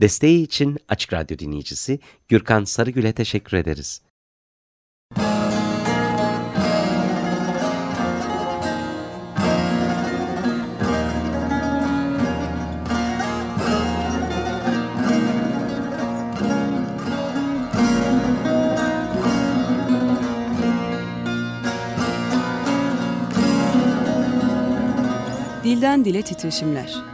Desteği için Açık Radyo dinleyicisi Gürkan Sarıgül'e teşekkür ederiz. Dilden Dile Titreşimler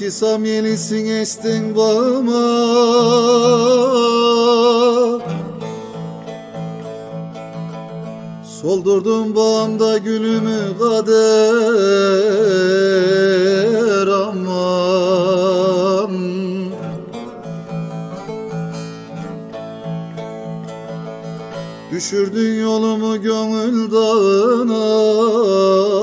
Sanki sam yenisin estin bağıma. Soldurdum bağımda gülümü kader aman. Düşürdün yolumu gönül dağına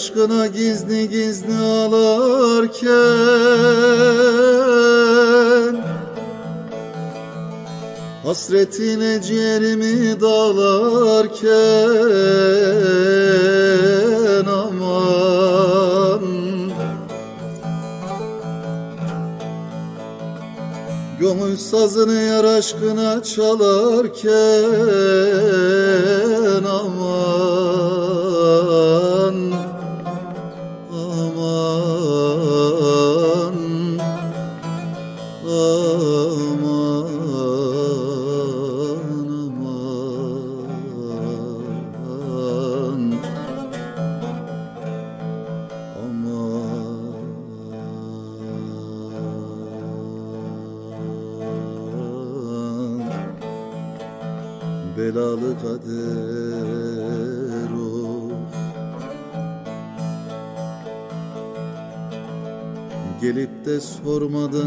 aşkına gizli gizli ağlarken Hasretine ciğerimi dağlarken aman Gönül sazını yar aşkına çalarken aman korumadı.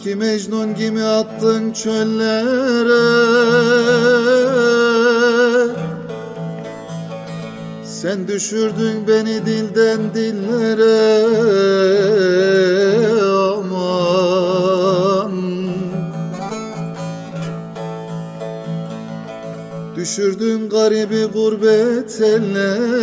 Sanki Mecnun gibi attın çöllere. Sen düşürdün beni dilden dillere. Aman. Düşürdün garibi gurbet ellere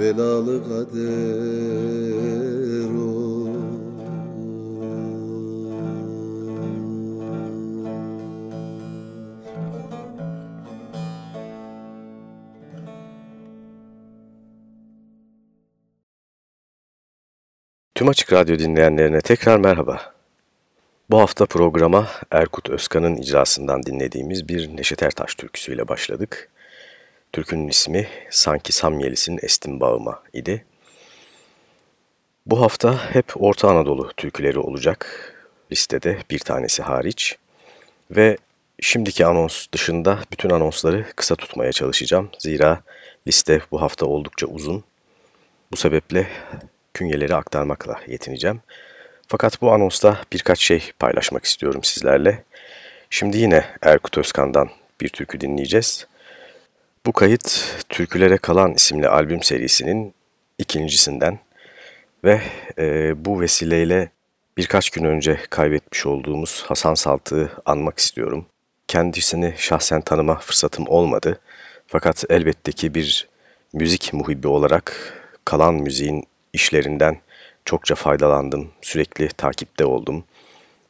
Belalı kader o Tüm Açık Radyo dinleyenlerine tekrar merhaba. Bu hafta programa Erkut Özkan'ın icrasından dinlediğimiz bir Neşet Ertaş türküsüyle başladık. Türkünün ismi Sanki Samyelis'in Estim Bağıma idi. Bu hafta hep Orta Anadolu türküleri olacak listede bir tanesi hariç. Ve şimdiki anons dışında bütün anonsları kısa tutmaya çalışacağım. Zira liste bu hafta oldukça uzun. Bu sebeple künyeleri aktarmakla yetineceğim. Fakat bu anonsta birkaç şey paylaşmak istiyorum sizlerle. Şimdi yine Erkut Özkan'dan bir türkü dinleyeceğiz. Bu kayıt Türkülere Kalan isimli albüm serisinin ikincisinden ve e, bu vesileyle birkaç gün önce kaybetmiş olduğumuz Hasan Saltık'ı anmak istiyorum. Kendisini şahsen tanıma fırsatım olmadı. Fakat elbette ki bir müzik muhibbi olarak kalan müziğin işlerinden çokça faydalandım. Sürekli takipte oldum.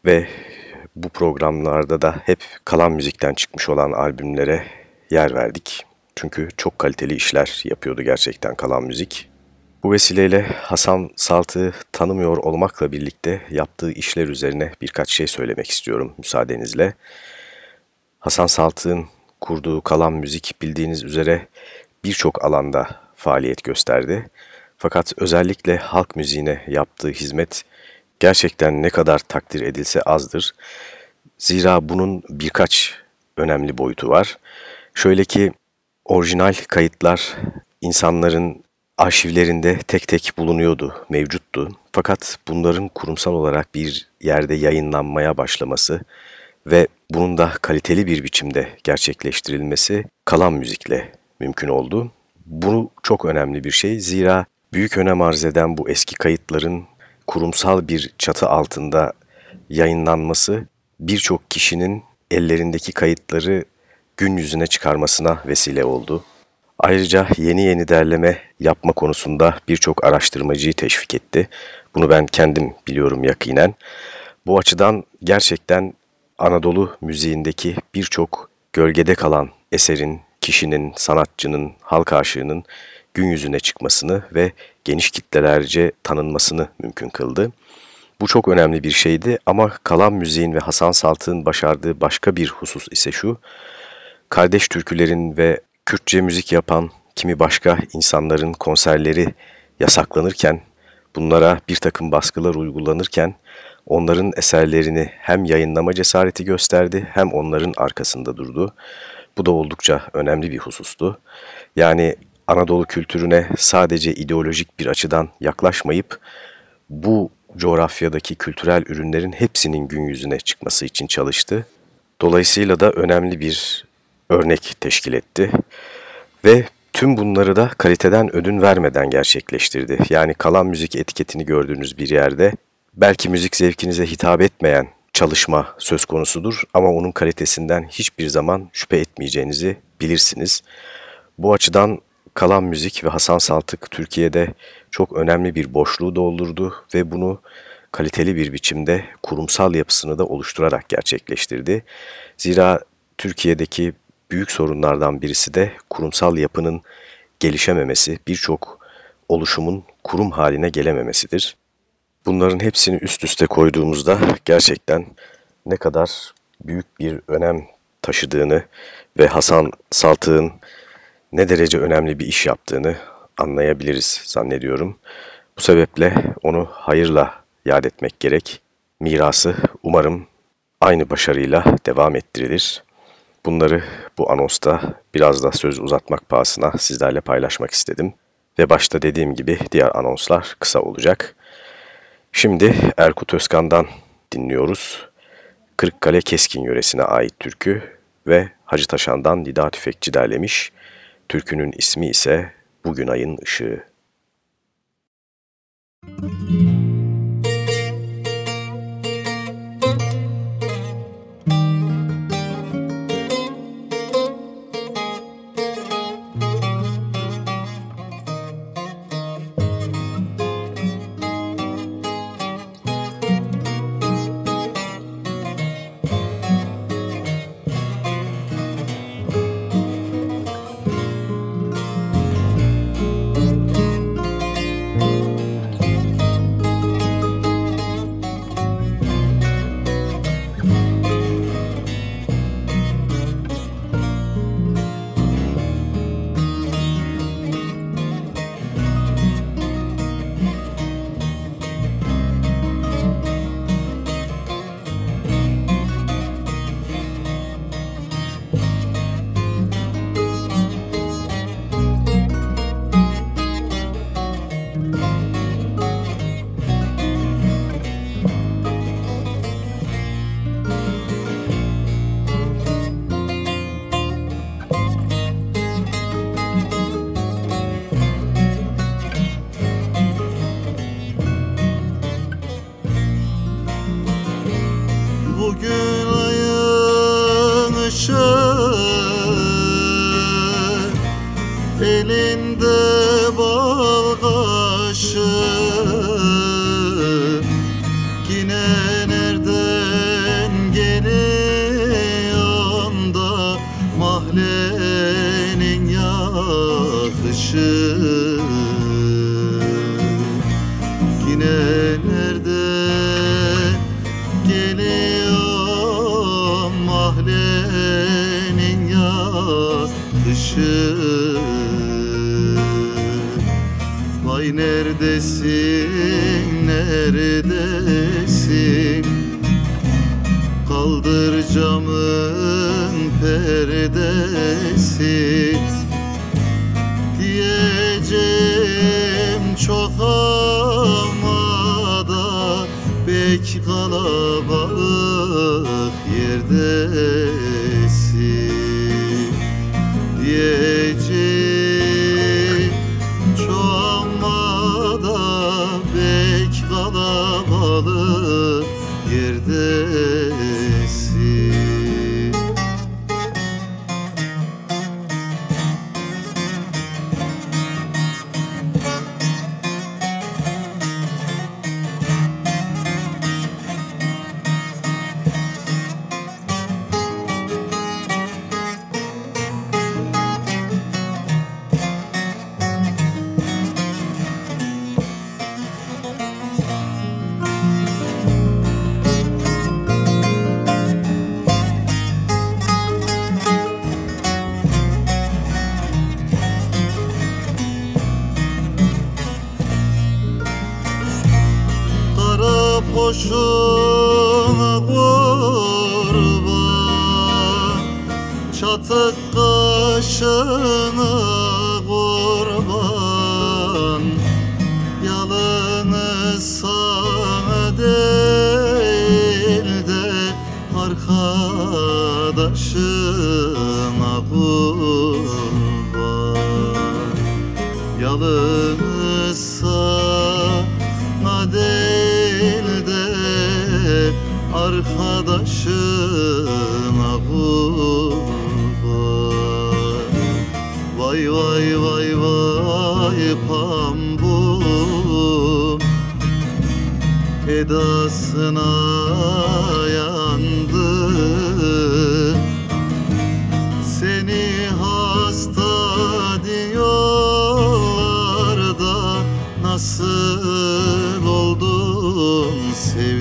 Ve bu programlarda da hep kalan müzikten çıkmış olan albümlere yer verdik. Çünkü çok kaliteli işler yapıyordu gerçekten kalan müzik. Bu vesileyle Hasan Saltık'ı tanımıyor olmakla birlikte yaptığı işler üzerine birkaç şey söylemek istiyorum müsaadenizle. Hasan Saltık'ın kurduğu kalan müzik bildiğiniz üzere birçok alanda faaliyet gösterdi. Fakat özellikle halk müziğine yaptığı hizmet gerçekten ne kadar takdir edilse azdır. Zira bunun birkaç önemli boyutu var. Şöyle ki orijinal kayıtlar insanların arşivlerinde tek tek bulunuyordu, mevcuttu. Fakat bunların kurumsal olarak bir yerde yayınlanmaya başlaması ve bunun da kaliteli bir biçimde gerçekleştirilmesi kalan müzikle mümkün oldu. Bu çok önemli bir şey. Zira büyük önem arz eden bu eski kayıtların kurumsal bir çatı altında yayınlanması birçok kişinin ellerindeki kayıtları gün yüzüne çıkarmasına vesile oldu. Ayrıca yeni yeni derleme yapma konusunda birçok araştırmacıyı teşvik etti. Bunu ben kendim biliyorum yakinen. Bu açıdan gerçekten Anadolu müziğindeki birçok gölgede kalan eserin kişinin, sanatçının, halk aşığının gün yüzüne çıkmasını ve geniş kitlelerce tanınmasını mümkün kıldı. Bu çok önemli bir şeydi ama kalan müziğin ve Hasan Saltık'ın başardığı başka bir husus ise şu, kardeş türkülerin ve Kürtçe müzik yapan kimi başka insanların konserleri yasaklanırken, bunlara bir takım baskılar uygulanırken, onların eserlerini hem yayınlama cesareti gösterdi hem onların arkasında durdu. Bu da oldukça önemli bir husustu. Yani Anadolu kültürüne sadece ideolojik bir açıdan yaklaşmayıp bu coğrafyadaki kültürel ürünlerin hepsinin gün yüzüne çıkması için çalıştı. Dolayısıyla da önemli bir örnek teşkil etti ve tüm bunları da kaliteden ödün vermeden gerçekleştirdi. Yani kalan müzik etiketini gördüğünüz bir yerde belki müzik zevkinize hitap etmeyen çalışma söz konusudur ama onun kalitesinden hiçbir zaman şüphe etmeyeceğinizi bilirsiniz. Bu açıdan kalan müzik ve Hasan Saltık Türkiye'de çok önemli bir boşluğu doldurdu ve bunu kaliteli bir biçimde kurumsal yapısını da oluşturarak gerçekleştirdi. Zira Türkiye'deki büyük sorunlardan birisi de kurumsal yapının gelişememesi, birçok oluşumun kurum haline gelememesidir. Bunların hepsini üst üste koyduğumuzda gerçekten ne kadar büyük bir önem taşıdığını ve Hasan Saltık'ın ne derece önemli bir iş yaptığını anlayabiliriz zannediyorum. Bu sebeple onu hayırla yad etmek gerek. Mirası umarım aynı başarıyla devam ettirilir. Bunları bu anonsta biraz da söz uzatmak pahasına sizlerle paylaşmak istedim. Ve başta dediğim gibi diğer anonslar kısa olacak. Şimdi Erkut Özkan'dan dinliyoruz. Kırıkkale Keskin yöresine ait türkü ve Hacı Taşan'dan Dida Tüfekçi derlemiş. Türkünün ismi ise Bugün Ayın Işığı. Müzik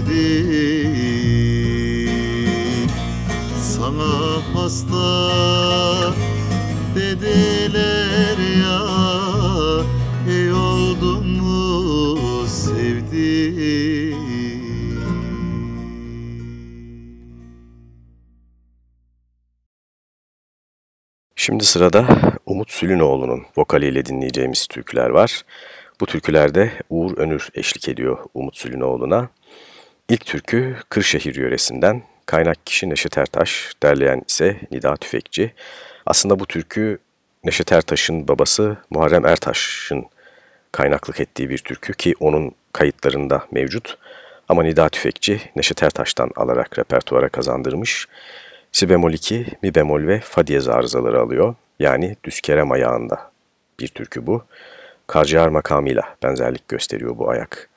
sevdim Sana hasta dediler ya İyi oldun mu sevdim Şimdi sırada Umut Sülünoğlu'nun vokaliyle dinleyeceğimiz türküler var. Bu türkülerde Uğur Önür eşlik ediyor Umut Sülünoğlu'na. İlk türkü Kırşehir yöresinden, kaynak kişi Neşet Ertaş, derleyen ise Nida Tüfekçi. Aslında bu türkü Neşet Ertaş'ın babası Muharrem Ertaş'ın kaynaklık ettiği bir türkü ki onun kayıtlarında mevcut. Ama Nida Tüfekçi Neşet Ertaş'tan alarak repertuara kazandırmış. Si bemol 2, mi bemol ve fa diyez arızaları alıyor. Yani düz kerem ayağında bir türkü bu. Karciğer makamıyla benzerlik gösteriyor bu ayak.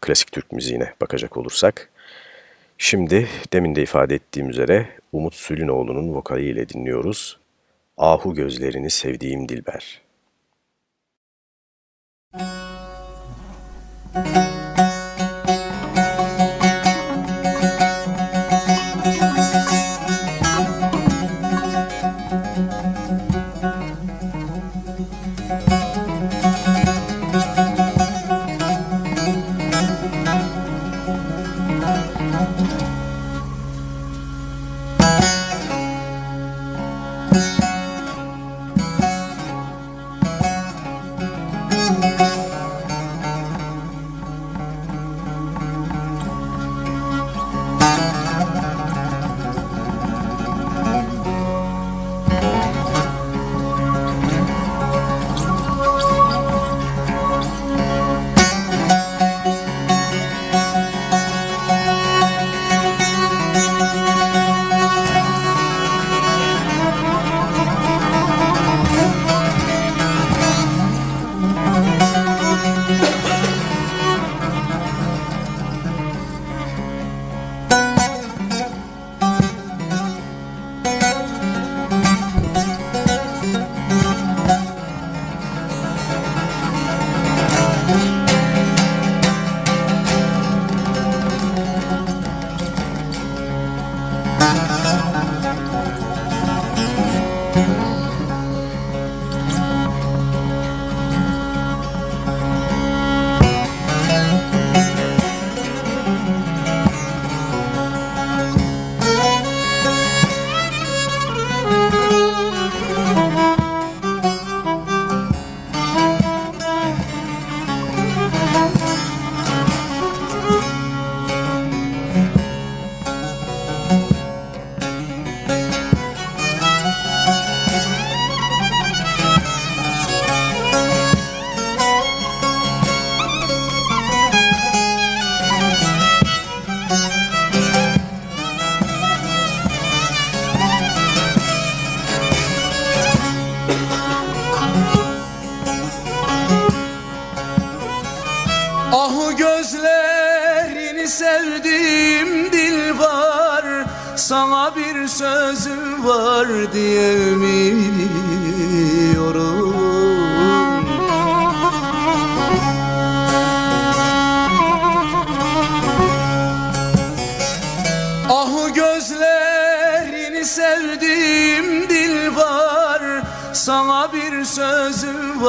Klasik Türk müziğine bakacak olursak. Şimdi demin de ifade ettiğim üzere Umut Sülünoğlu'nun vokaliyle dinliyoruz. Ahu gözlerini sevdiğim Dilber. Ah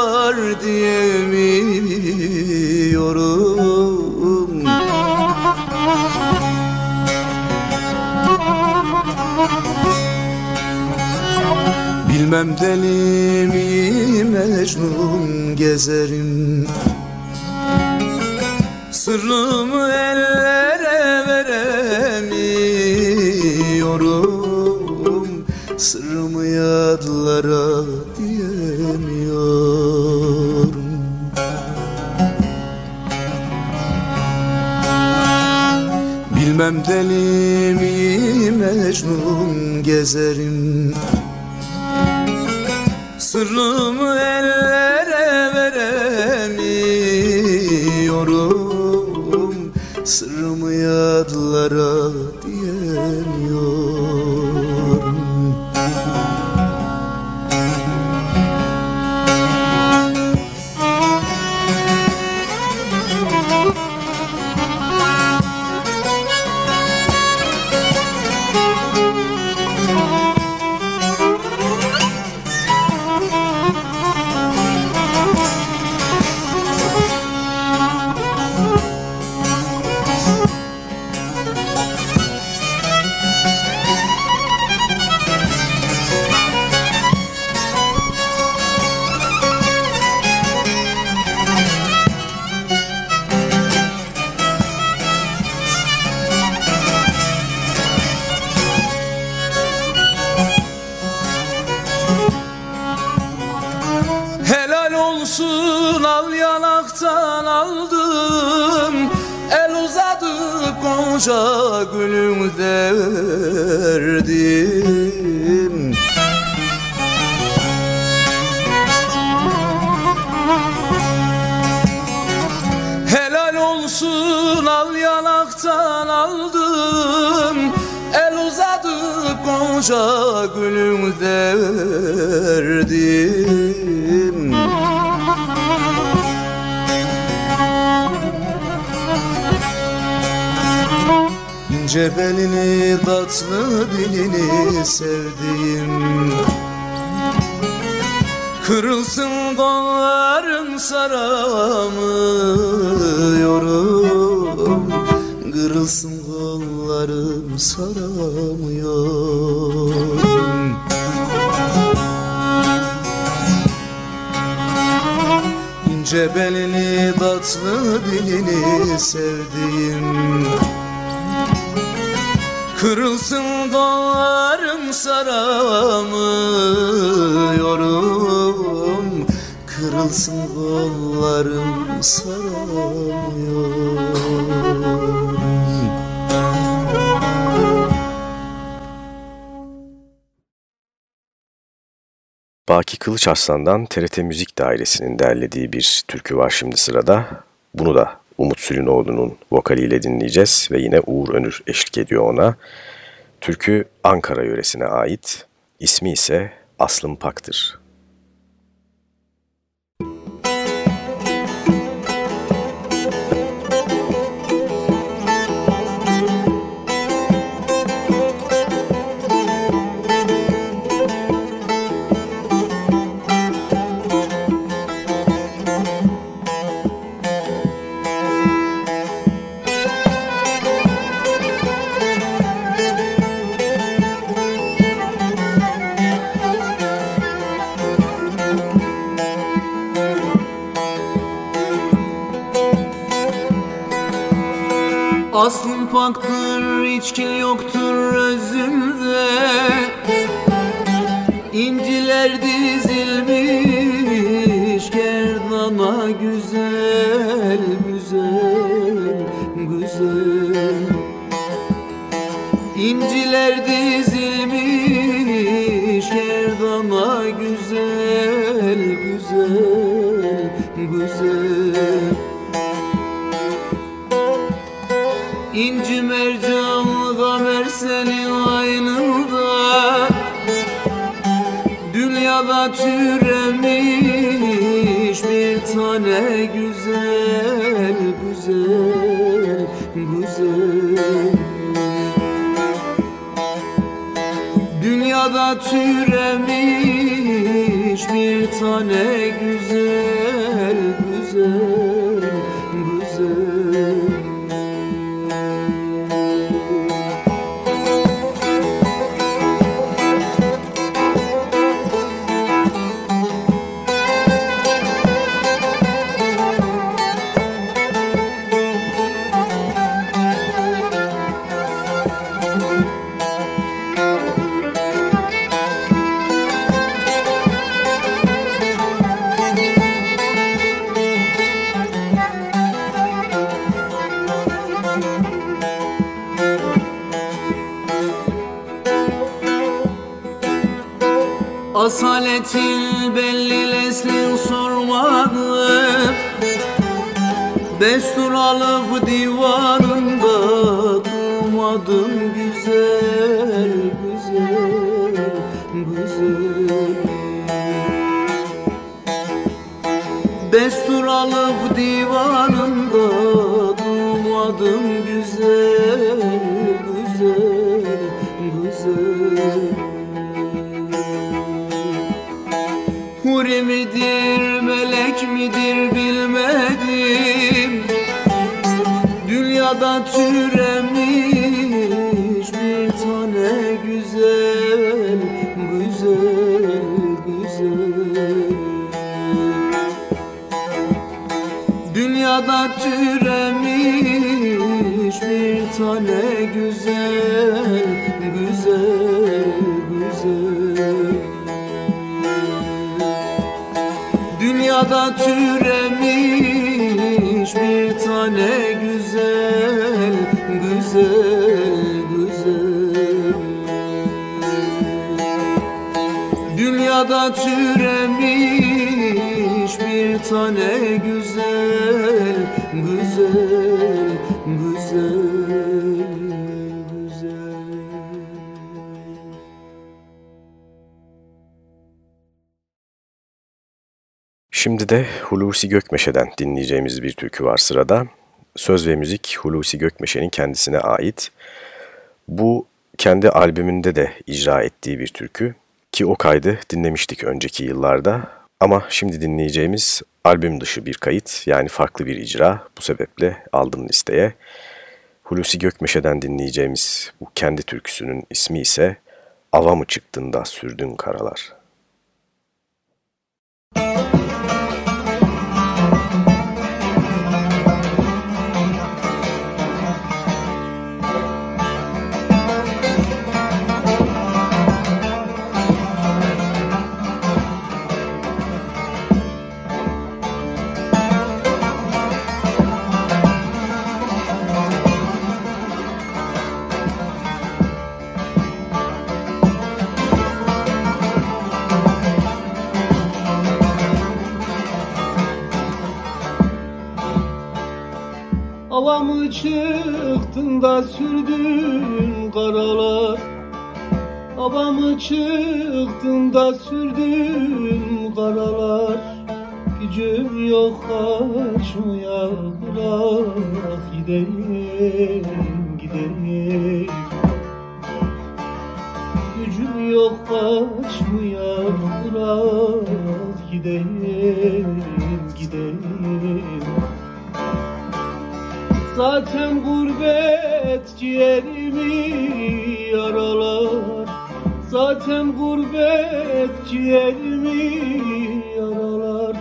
var diyemiyorum Bilmem deli mi Mecnun gezerim. Sırrımı elle deli mi Mecnun gezerim koca gülüm derdim. Helal olsun al yanaktan aldım. El uzadı koca gülüm derdim İnce belini tatlı dilini sevdiğim Kırılsın kollarım saramıyorum Kırılsın kollarım saramıyorum İnce belini tatlı dilini sevdiğim Kırılsın kollarım saramıyorum Kırılsın kollarım saramıyorum Baki Kılıç Arslan'dan TRT Müzik Dairesi'nin derlediği bir türkü var şimdi sırada. Bunu da Umut Sülünoğlu'nun vokaliyle dinleyeceğiz ve yine Uğur Önür eşlik ediyor ona. Türkü Ankara yöresine ait, ismi ise Aslım Pak'tır. hiç kil yoktu Türemiş bir tane güzel güzel güzel. Dünyada türemiş bir tane güzel güzel belli leslin sormadım Destur alıp divarında durmadım güzel güzel güzel. Destur alıp divarında Dünyada türemiş bir tane güzel Güzel, güzel. Dünyada türemiş bir tane güzel Güzel, güzel. Dünyada türemiş bir tane güzel, güzel, güzel Dünyada türemiş bir tane güzel, güzel, güzel, Şimdi de Hulusi Gökmeşe'den dinleyeceğimiz bir türkü var sırada. Söz ve müzik Hulusi Gökmeşe'nin kendisine ait. Bu kendi albümünde de icra ettiği bir türkü ki o kaydı dinlemiştik önceki yıllarda. Ama şimdi dinleyeceğimiz albüm dışı bir kayıt yani farklı bir icra. Bu sebeple aldım listeye. Hulusi Gökmeşe'den dinleyeceğimiz bu kendi türküsünün ismi ise Ava mı çıktın sürdün karalar. Mı çıktın da sürdün karalar. Hava mı çıktın da sürdün karalar. Gücüm yok kaçmaya bırak gideyim gideyim. Gücüm yok kaçmaya bırak gideyim gideyim Zaten gurbet ciğerimi yaralar. Zaten gurbet ciğerimi yaralar.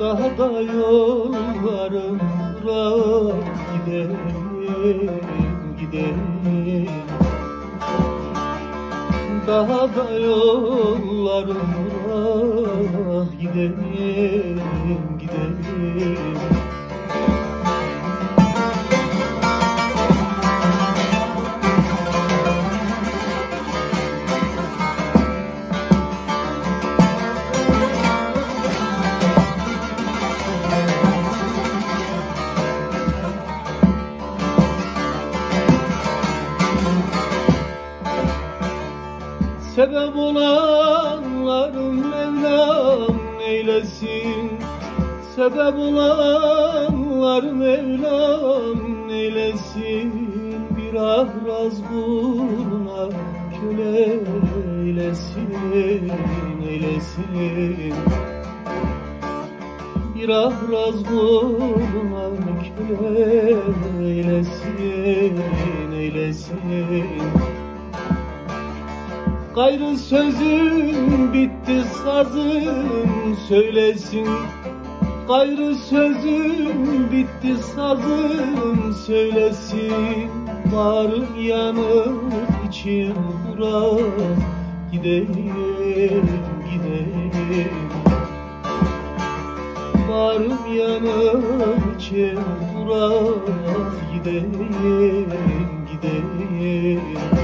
Daha da yollarım bırak gidelim gidelim Daha da yollarım bırak gidelim gidelim Sebep olanların Mevlam eylesin. Sebep olanlar Mevlam eylesin. Bir ahraz guruna köle eylesin eylesin. Bir ahraz guruna köle eylesin eylesin Gayrı sözüm bitti sazım söylesin. Gayrı sözüm bitti sazım söylesin. Varım yanık içim bırak gideyim gideyim Varım yanık içim bırak gideyim gideyim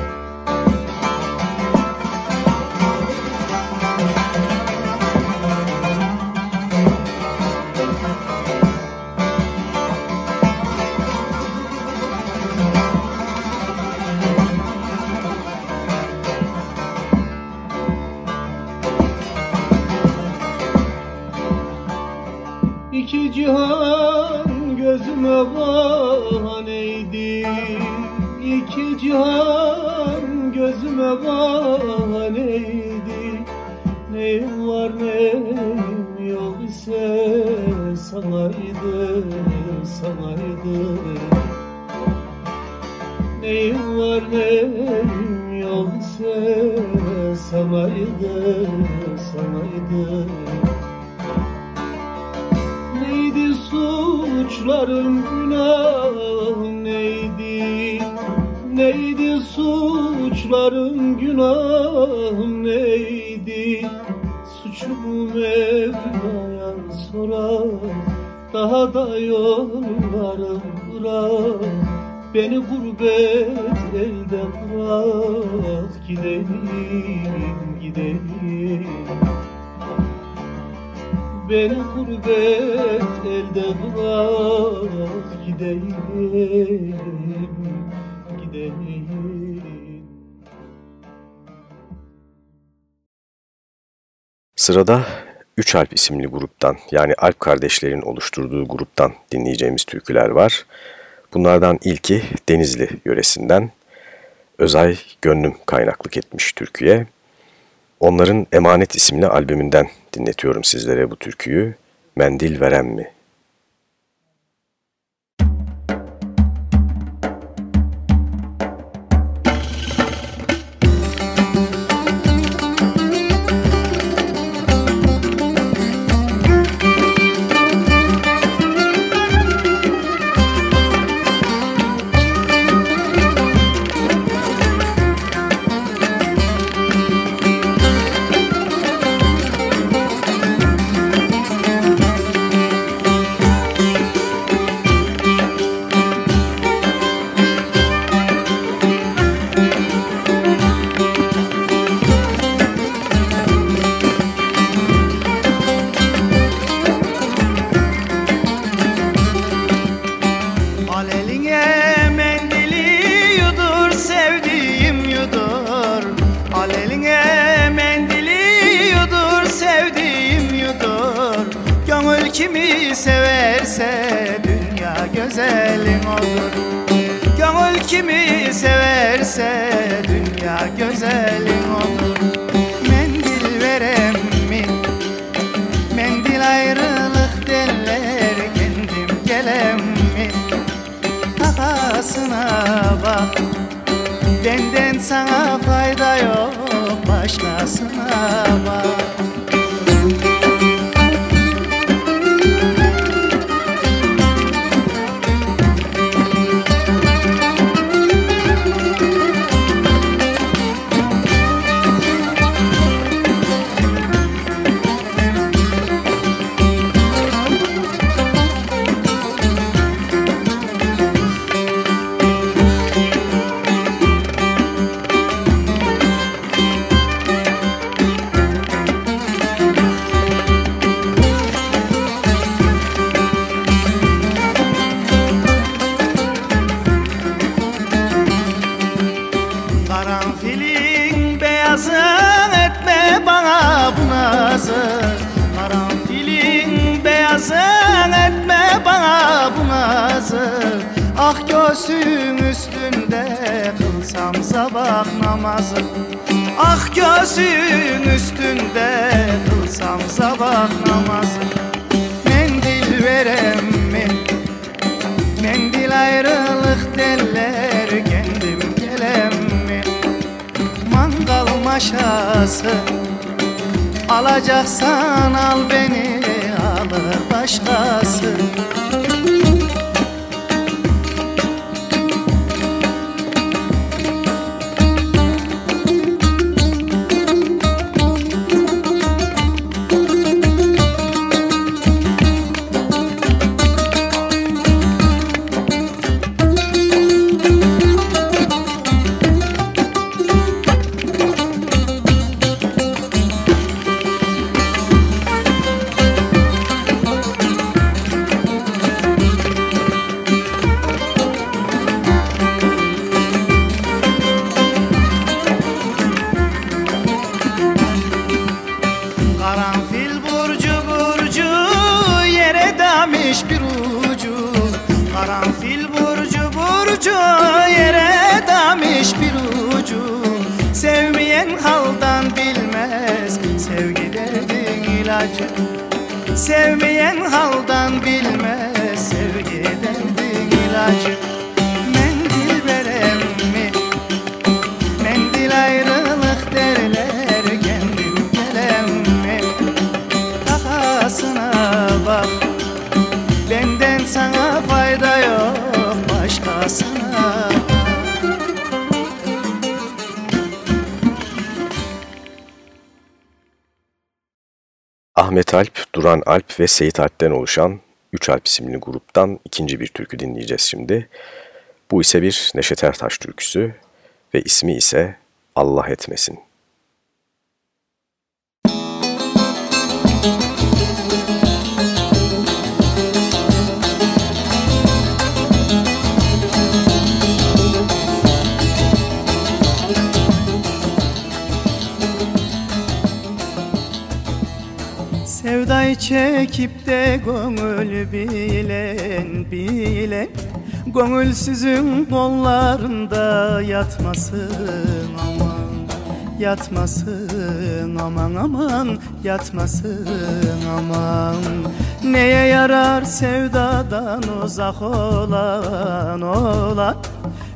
Sırada Üç Alp isimli gruptan yani Alp kardeşlerin oluşturduğu gruptan dinleyeceğimiz türküler var. Bunlardan ilki Denizli yöresinden Özay Gönlüm kaynaklık etmiş türküye. Onların Emanet isimli albümünden dinletiyorum sizlere bu türküyü. Mendil Veren mi? Yerin üstünde kılsam sabah namazı Mendil verem mi? Mendil ayrılık deller kendim gelem mi? Mangal maşası Alacaksan al beni alır başkası Sevmeyen haldan bilmez Sevgi derdin ilacı Mendil verem mi? Mendil ayrılık derler Kendim gelem mi? Takasına bak Benden sana fayda yok Başkasına Ahmet Alp, Duran Alp ve Seyit Alp'ten oluşan Üç Alp isimli gruptan ikinci bir türkü dinleyeceğiz şimdi. Bu ise bir Neşet Ertaş türküsü ve ismi ise Allah etmesin. Çekip de gönül bilen bilen Gönülsüzün kollarında yatmasın aman Yatmasın aman aman yatmasın aman. Neye yarar sevdadan uzak olan olan?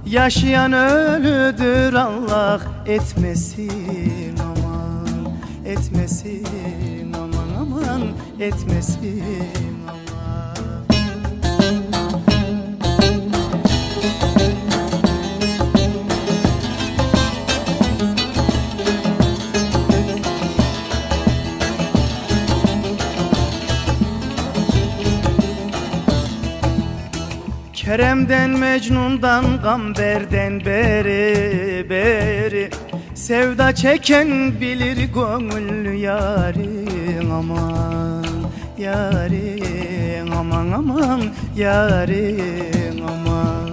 Yaşayan ölüdür Allah etmesin aman etmesin etmesin aman Kerem'den Mecnun'dan Gamber'den beri beri. Sevda çeken bilir gönül yarin aman Yarin aman aman yarin aman.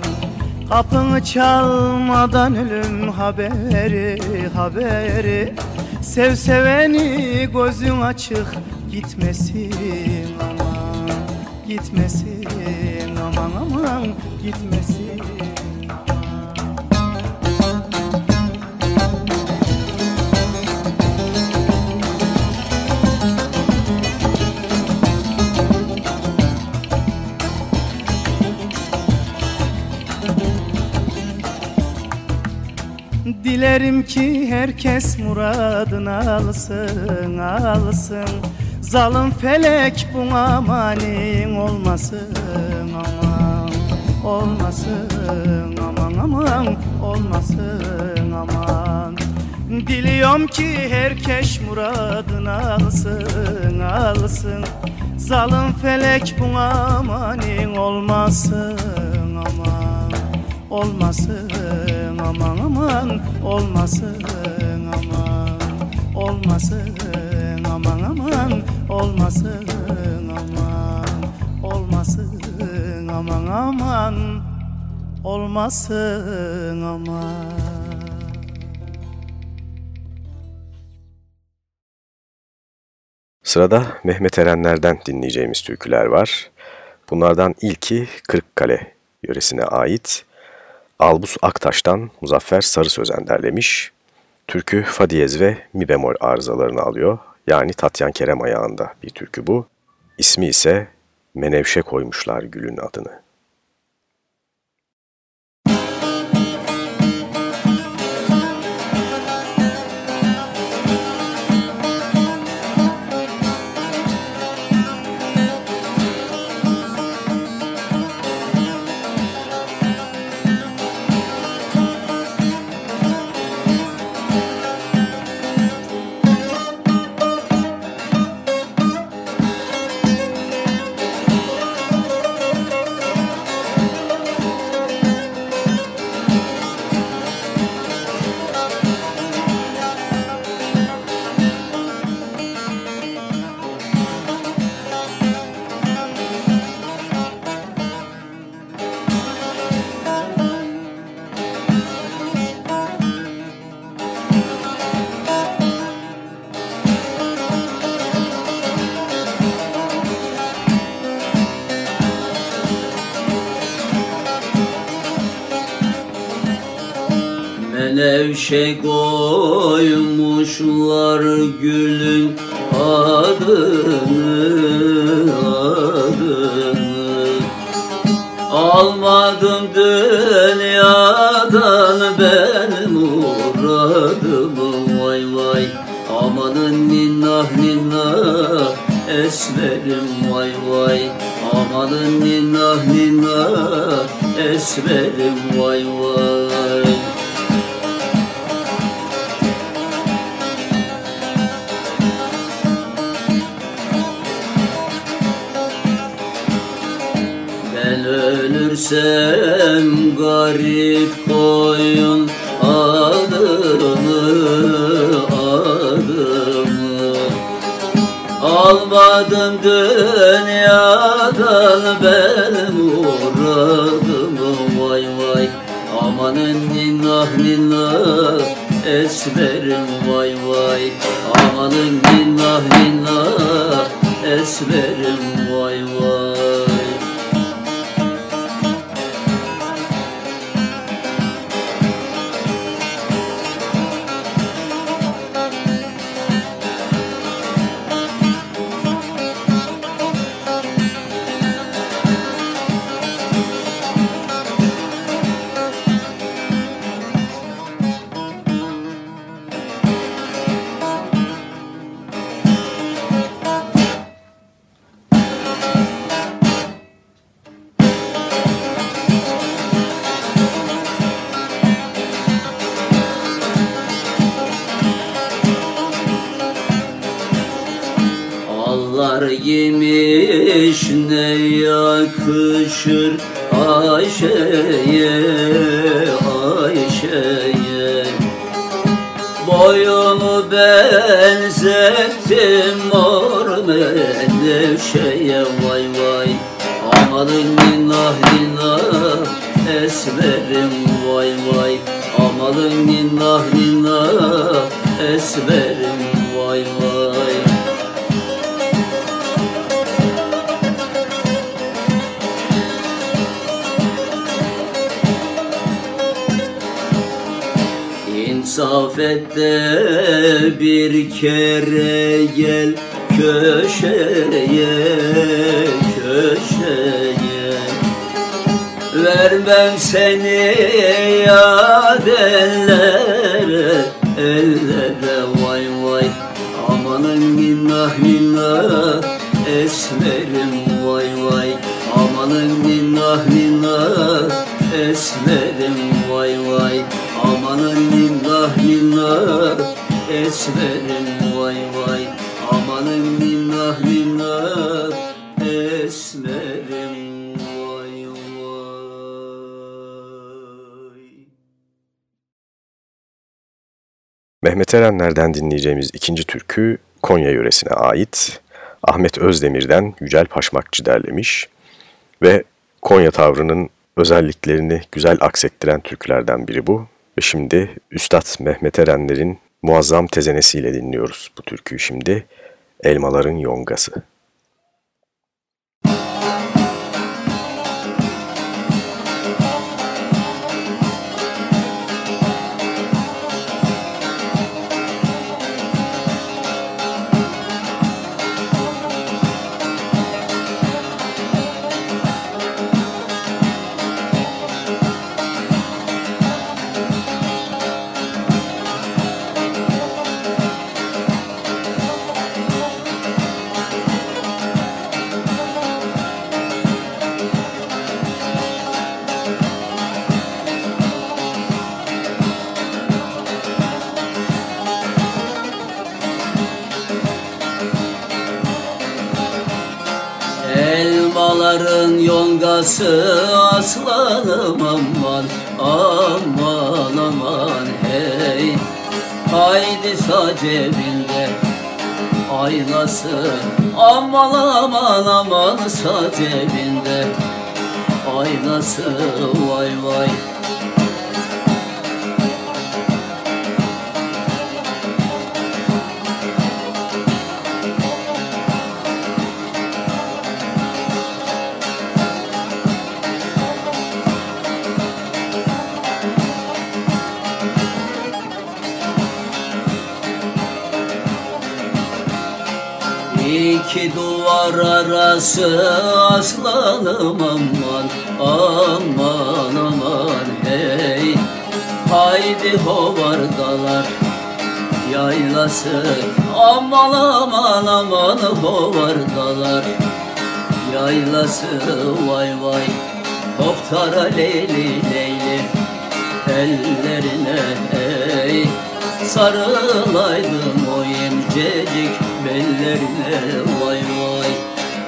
Kapını çalmadan ölüm haberi haberi. Sev seveni gözün açık gitmesin aman Gitmesin aman aman gitmesin Dilerim ki herkes muradını alsın, alsın. Zalim felek buna mani olmasın aman Olmasın aman aman olmasın aman. Diliyorum ki herkes muradını alsın, alsın. Zalim felek buna mani olmasın Olmasın aman aman olmasın aman Olmasın aman aman olmasın aman Olmasın aman aman olmasın aman Sırada Mehmet Erenler'den dinleyeceğimiz türküler var. Bunlardan ilki Kırıkkale yöresine ait. Albus Aktaş'tan Muzaffer Sarı Sözen derlemiş. Türkü fa diyez ve mi bemol arızalarını alıyor. Yani Tatyan Kerem ayağında bir türkü bu. İsmi ise Menevşe koymuşlar gülün adını. Devşe koymuşlar gülün adını adını. Almadım dünyadan ben muradımı vay vay. Amanın ninnah ninnah esmerim vay vay. Amanın ninnah ninnah esmerim vay vay Ben ölürsem garip koyun adımı adımı Almadım dünyadan ben muradımı vay vay Amanın ninnah ninnah esmerim. Vay vay Amanın ninnah ninnah esmerim İnsaf et de bir kere gel köşeye köşeye. Vermem seni yad ellere ellere. Vay vay. Amanın ninnah ninnah esmerim. Vay vay. Amanın ninnah ninnah esmerim ninnah ninnah esmerim vay vay Amanın ninnah ninnah esmerim Mehmet Erenler'den dinleyeceğimiz ikinci türkü Konya yöresine ait. Ahmet Özdemir'den Yücel Paşmakçı derlemiş ve Konya tavrının özelliklerini güzel aksettiren türkülerden biri bu. Ve şimdi Üstad Mehmet Erenler'in muazzam tezenesiyle dinliyoruz bu türküyü şimdi. Elmaların Yongası. Elmaların yongası aslanım aman aman aman hey. Haydi sa cebinde aynası aman aman aman sa cebinde aynası. Vay vay İki duvar arası aslanım aman Aman aman hey. Haydi hovardalar yaylası Aman aman aman hovardalar yaylası. Vay vay Muhtara leyli leyli ellerine ey Sarılaydım o imcecik bellerine vay vay.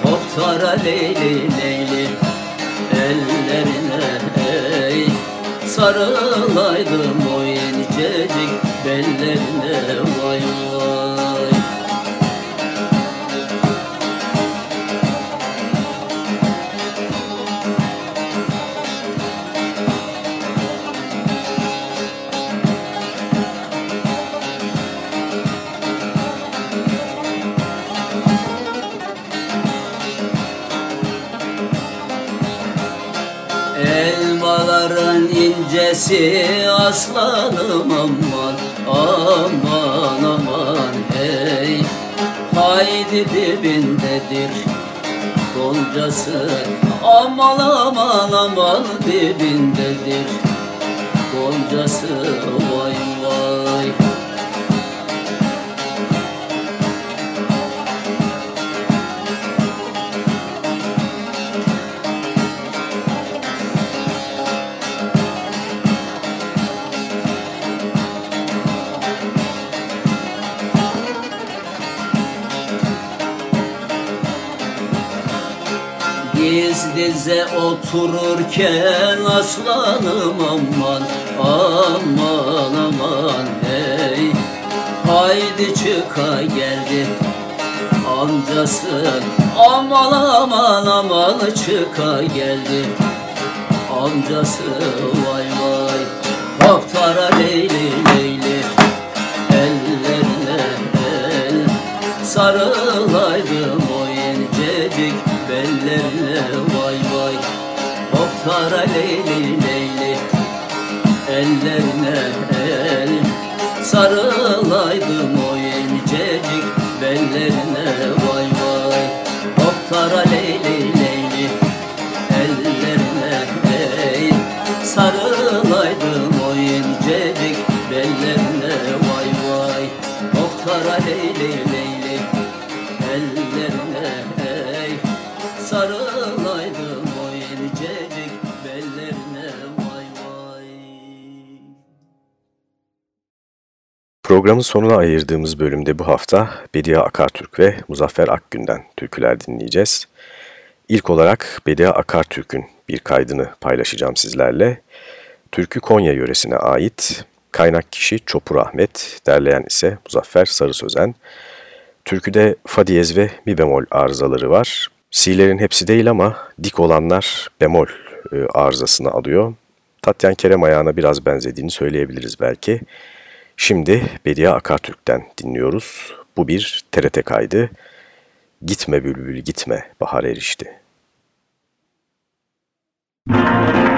Muhtara leyli leyli ellerine ey. Sarılaydım o incecik bellerine vay vay incesi aslanım aman Aman aman hey. Haydi dibindedir Goncası aman aman aman dibindedir Goncası. Vay vay Diz dize otururken aslanım aman Aman aman hey. Haydi çıka geldi amcası Aman aman aman çıka geldi amcası. Vay vay Kaptara leyli leyli ellerine el Sarılaydım leyli leyli ellerine el Sarılaydım o incecik bellerine vay vay. Muhtara leyli leyli Programın sonuna ayırdığımız bölümde bu hafta Bediye Akartürk ve Muzaffer Akgün'den türküler dinleyeceğiz. İlk olarak Bediye Akartürk'ün bir kaydını paylaşacağım sizlerle. Türkü Konya yöresine ait, kaynak kişi Çopur Ahmet, derleyen ise Muzaffer Sarı Sözen. Türküde fa diyez ve mi bemol arızaları var. Si'lerin hepsi değil ama dik olanlar bemol e, arızasını alıyor. Tatyan Kerem ayağına biraz benzediğini söyleyebiliriz belki. Şimdi Bediye Akartürk'ten dinliyoruz. Bu bir TRT kaydı. Gitme bülbül gitme bahar erişti. Gitme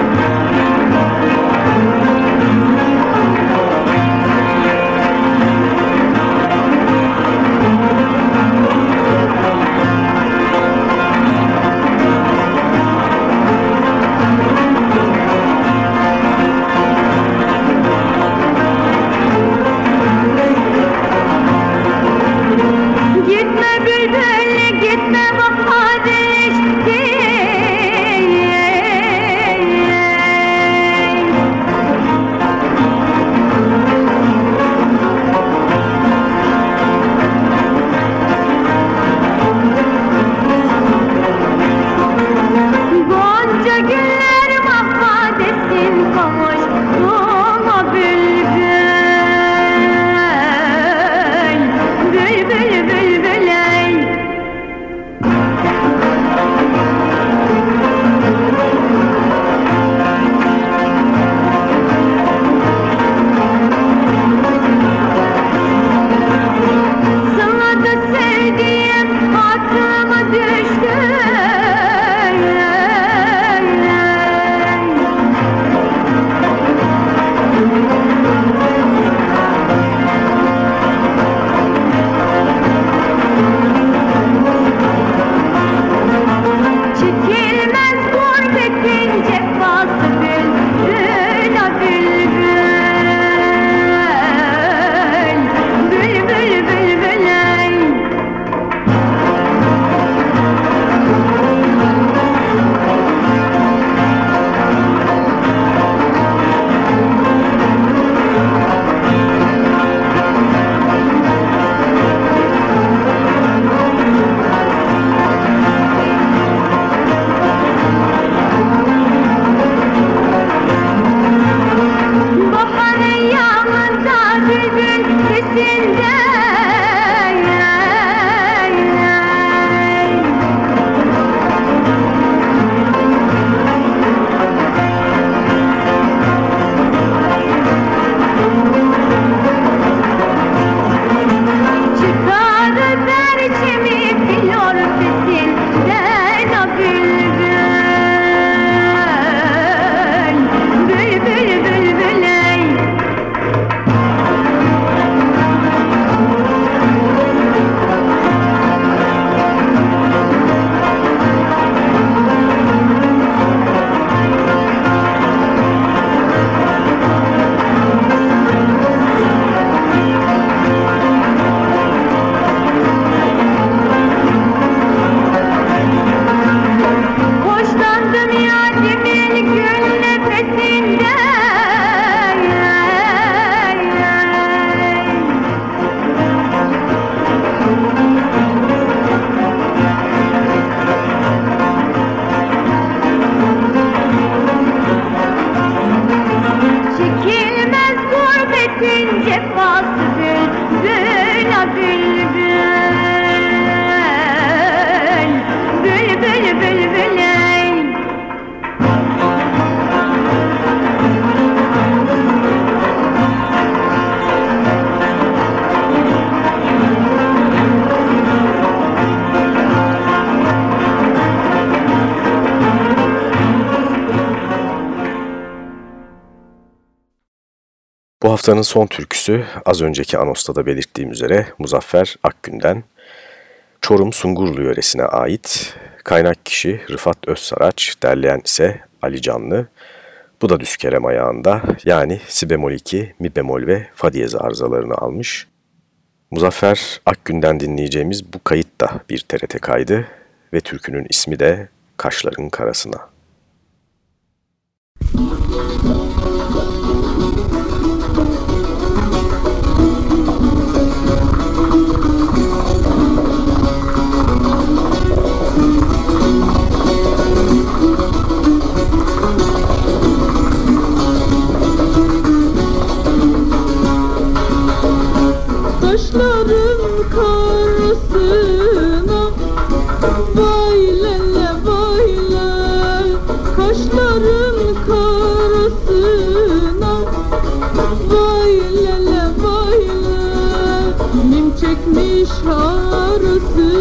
haftanın son türküsü az önceki anosta da belirttiğim üzere Muzaffer Akgün'den Çorum Sungurlu yöresine ait kaynak kişi Rıfat Özsaraç, derleyen ise Ali Canlı. Bu da düz kerem ayağında yani si bemol 2, mi bemol ve fa diyez arızalarını almış. Muzaffer Akgün'den dinleyeceğimiz bu kayıt da bir TRT kaydı ve türkünün ismi de Kaşların Karasına. karşısına Vay lele vay le Mim çekmiş harısı.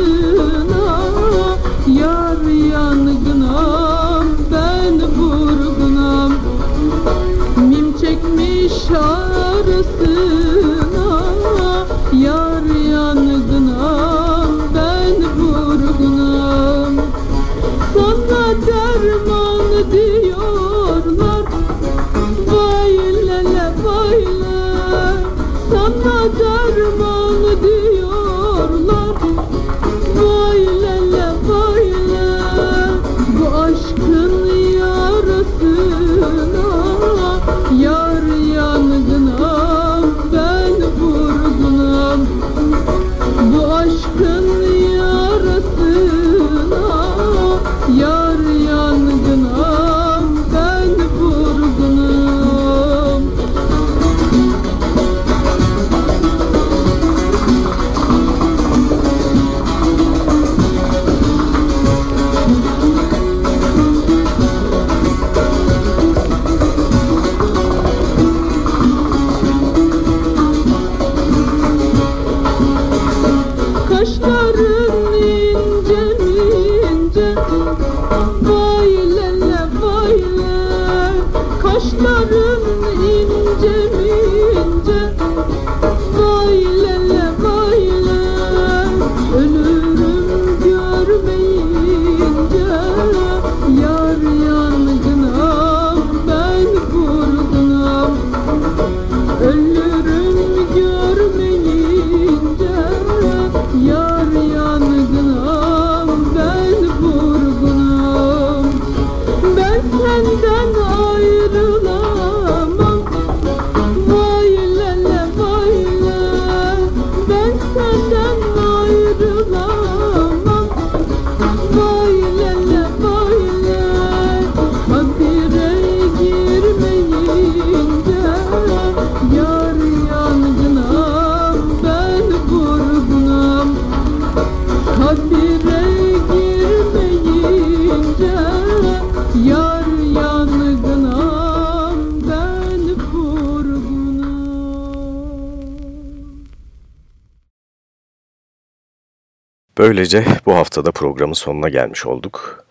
Böylece bu haftada programın sonuna gelmiş olduk.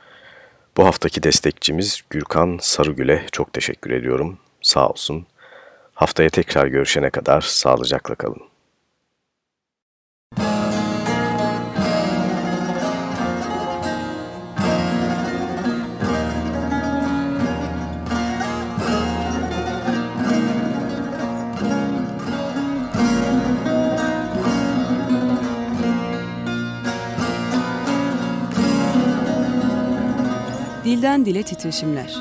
Bu haftaki destekçimiz Gürkan Sarıgül'e çok teşekkür ediyorum. Sağ olsun. Haftaya tekrar görüşene kadar sağlıcakla kalın. Dilden dile titreşimler.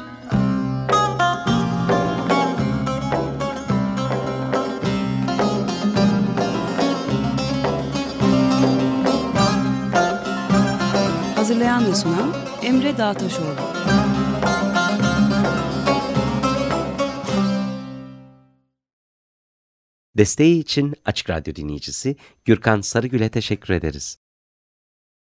Hazırlayan ve sunan Emre Dağtaşoğlu. Desteği için Açık Radyo dinleyicisi Gürkan Sarıgül'e teşekkür ederiz.